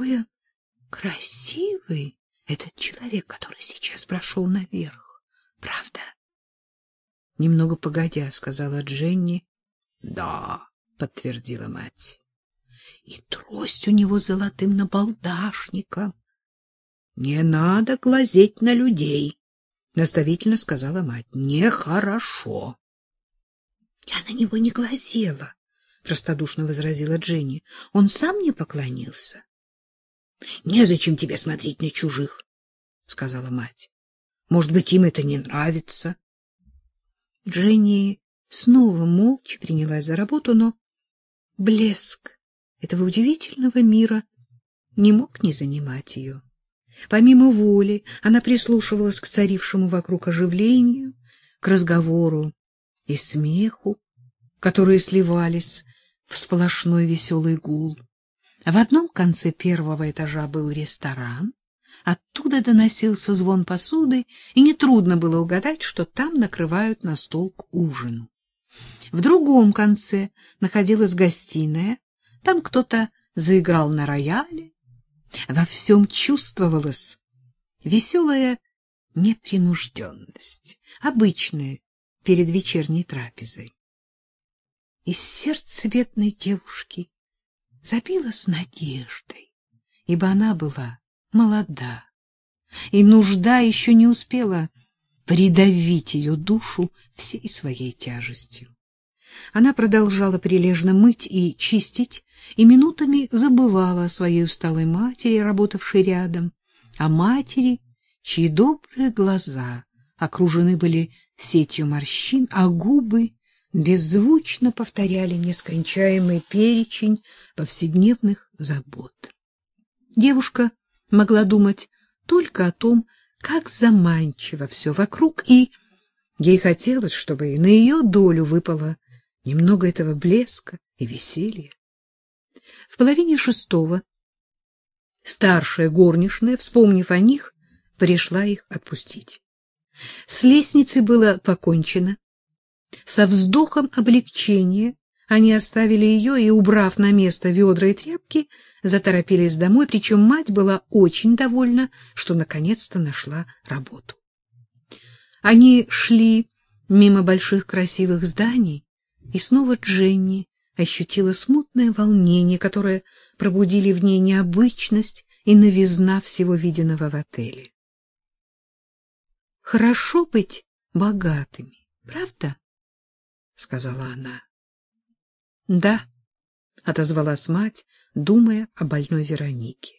какой он красивый, этот человек, который сейчас прошел наверх. Правда? Немного погодя, сказала Дженни. Да, подтвердила мать. И трость у него золотым набалдашником. Не надо глазеть на людей, наставительно сказала мать. Нехорошо. Я на него не глазела, простодушно возразила Дженни. Он сам мне поклонился. Незачем тебе смотреть на чужих, сказала мать. Может быть, им это не нравится. Дженни снова молча принялась за работу, но блеск этого удивительного мира не мог не занимать ее. Помимо воли, она прислушивалась к царившему вокруг оживлению, к разговору и смеху, которые сливались в сплошной веселый гул. В одном конце первого этажа был ресторан, оттуда доносился звон посуды, и нетрудно было угадать, что там накрывают на стол к ужину. В другом конце находилась гостиная, там кто-то заиграл на рояле. Во всем чувствовалась веселая непринужденность, обычная перед вечерней трапезой. И сердце бедной девушки забилось надеждой, ибо она была молода, и нужда еще не успела придавить ее душу всей своей тяжестью. Она продолжала прилежно мыть и чистить, и минутами забывала о своей усталой матери, работавшей рядом, о матери, чьи добрые глаза окружены были сетью морщин, а губы беззвучно повторяли нескончаемый перечень повседневных забот. Девушка могла думать только о том, как заманчиво все вокруг, и ей хотелось, чтобы и на ее долю выпало немного этого блеска и веселья. В половине шестого старшая горничная, вспомнив о них, пришла их отпустить. С лестницей было покончено. Со вздохом облегчения они оставили ее и, убрав на место ведра и тряпки, заторопились домой, причем мать была очень довольна, что наконец-то нашла работу. Они шли мимо больших красивых зданий, и снова Дженни ощутила смутное волнение, которое пробудили в ней необычность и новизна всего виденного в отеле. Хорошо быть богатыми, правда? Сказала она. Да, отозвалась мать, думая о больной Веронике.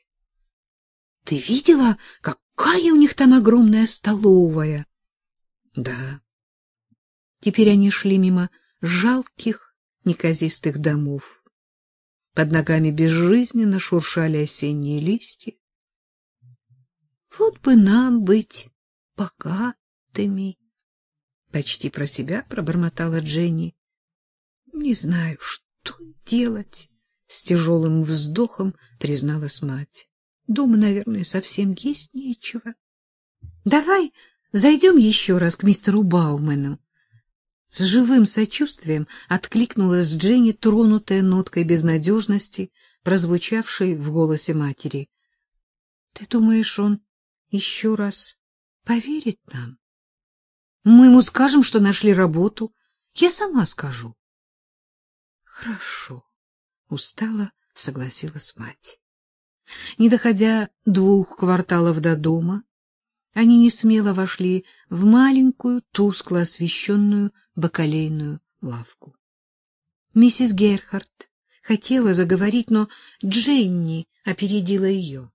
Ты видела, какая у них там огромная столовая? Да. Теперь они шли мимо жалких, неказистых домов. Под ногами безжизненно шуршали осенние листья. Вот бы нам быть богатыми, почти про себя пробормотала Дженни. Не знаю, что делать, с тяжелым вздохом призналась мать. Дома, наверное, совсем есть нечего. Давай зайдем еще раз к мистеру Баумену. С живым сочувствием откликнулась Дженни, тронутая ноткой безнадежности, прозвучавшей в голосе матери. — Ты думаешь, он еще раз поверит нам? Мы ему скажем, что нашли работу. Я сама скажу. — Хорошо, — устало согласилась мать. Не доходя двух кварталов до дома, они не смело вошли в маленькую, тускло освещенную бакалейную лавку. Миссис Герхард хотела заговорить, но Дженни опередила ее.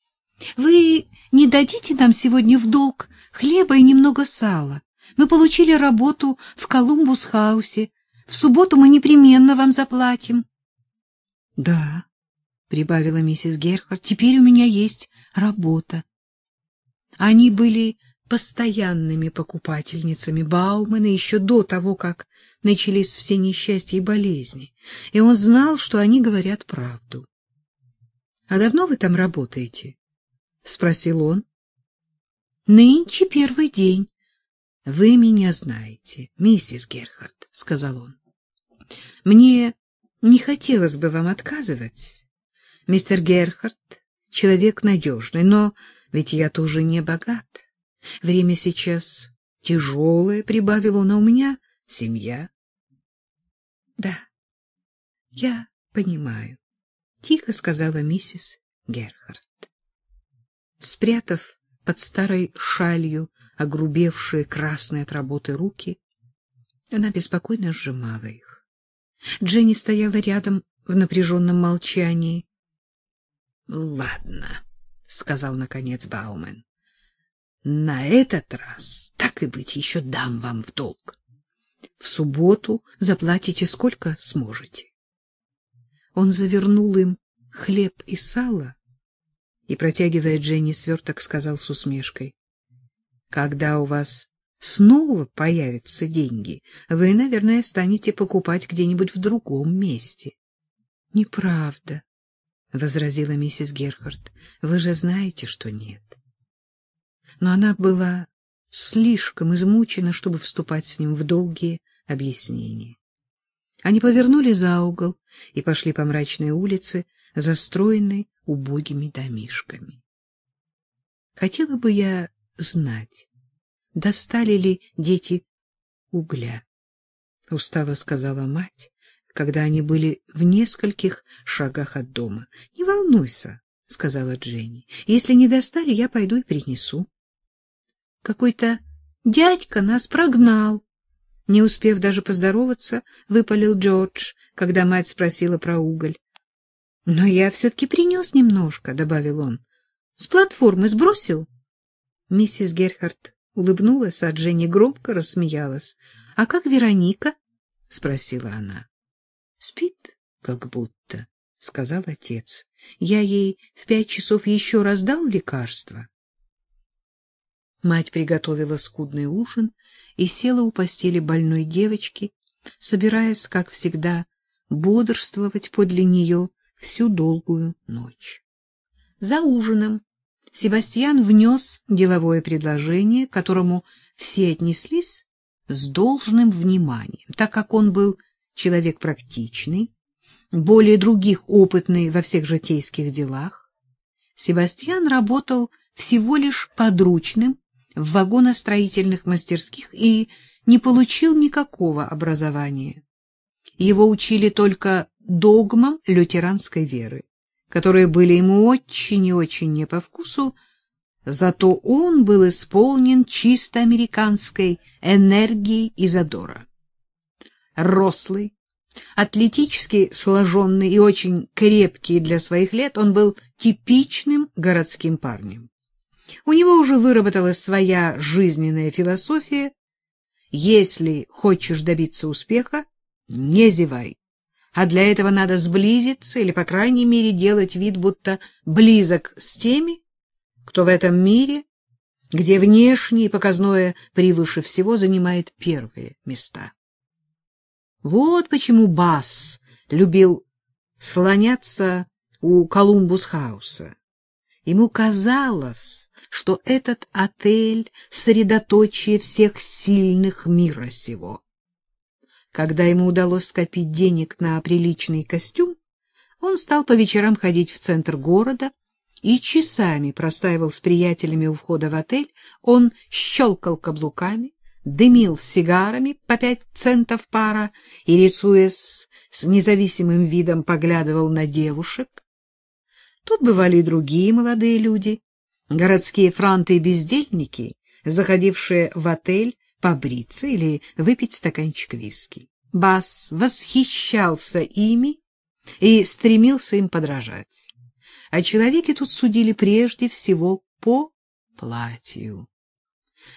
— Вы не дадите нам сегодня в долг хлеба и немного сала? Мы получили работу в Колумбус-хаусе. В субботу мы непременно вам заплатим. — Да, — прибавила миссис Герхард, — теперь у меня есть работа. Они были постоянными покупательницами Баумана еще до того, как начались все несчастья и болезни, и он знал, что они говорят правду. — А давно вы там работаете? — спросил он. — Нынче первый день. — Вы меня знаете, миссис Герхард, — сказал он. — Мне не хотелось бы вам отказывать. Мистер Герхард человек надежный, но ведь я тоже не богат. Время сейчас тяжелое, — прибавил он, — а у меня семья. — Да, я понимаю, — тихо сказала миссис Герхард. Спрятав под старой шалью огрубевшие красные от работы руки, она беспокойно сжимала их. Дженни стояла рядом в напряженном молчании. — Ладно, — сказал наконец Баумен. — На этот раз, так и быть, еще дам вам в долг. В субботу заплатите сколько сможете. Он завернул им хлеб и сало и, протягивая Дженни сверток, сказал с усмешкой. — Когда у вас снова появятся деньги, вы, наверное, станете покупать где-нибудь в другом месте. — Неправда, — возразила миссис Герхард. — Вы же знаете, что нет. Но она была слишком измучена, чтобы вступать с ним в долгие объяснения. Они повернули за угол и пошли по мрачной улице, застроенной убогими домишками. Хотела бы я знать, достали ли дети угля, — устало сказала мать, когда они были в нескольких шагах от дома. — Не волнуйся, — сказала Дженни. — Если не достали, я пойду и принесу. — Какой-то дядька нас прогнал. Не успев даже поздороваться, выпалил Джордж, когда мать спросила про уголь. — Но я все-таки принес немножко, — добавил он. — С платформы сбросил. Миссис Герхард улыбнулась, а Дженни громко рассмеялась. — А как Вероника? — спросила она. — Спит, как будто, — сказал отец. — Я ей в пять часов еще раз дал лекарство. Мать приготовила скудный ужин и села у постели больной девочки, собираясь, как всегда, бодрствовать подле нее всю долгую ночь. За ужином Себастьян внес деловое предложение, которому все отнеслись с должным вниманием, так как он был человек практичный, более других опытный во всех житейских делах. Себастьян работал всего лишь подручным в вагоностроительных мастерских и не получил никакого образования. Его учили только догмам лютеранской веры которые были ему очень и очень не по вкусу, зато он был исполнен чисто американской энергией и задора. Рослый, атлетически сложенный и очень крепкий для своих лет, он был типичным городским парнем. У него уже выработалась своя жизненная философия. Если хочешь добиться успеха, не зевай а для этого надо сблизиться или, по крайней мере, делать вид, будто близок с теми, кто в этом мире, где внешнее и показное превыше всего занимает первые места. Вот почему Бас любил слоняться у Колумбус-хауса. Ему казалось, что этот отель — средоточие всех сильных мира сего. Когда ему удалось скопить денег на приличный костюм, он стал по вечерам ходить в центр города и часами простаивал с приятелями у входа в отель. Он щелкал каблуками, дымил сигарами по пять центов пара и, рисуясь с независимым видом, поглядывал на девушек. Тут бывали и другие молодые люди, городские франты и бездельники, заходившие в отель побриться или выпить стаканчик виски. Бас восхищался ими и стремился им подражать. О человеке тут судили прежде всего по платью.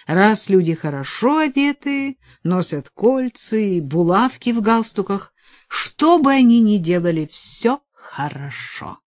Раз люди хорошо одеты, носят кольца и булавки в галстуках, что бы они ни делали, все хорошо.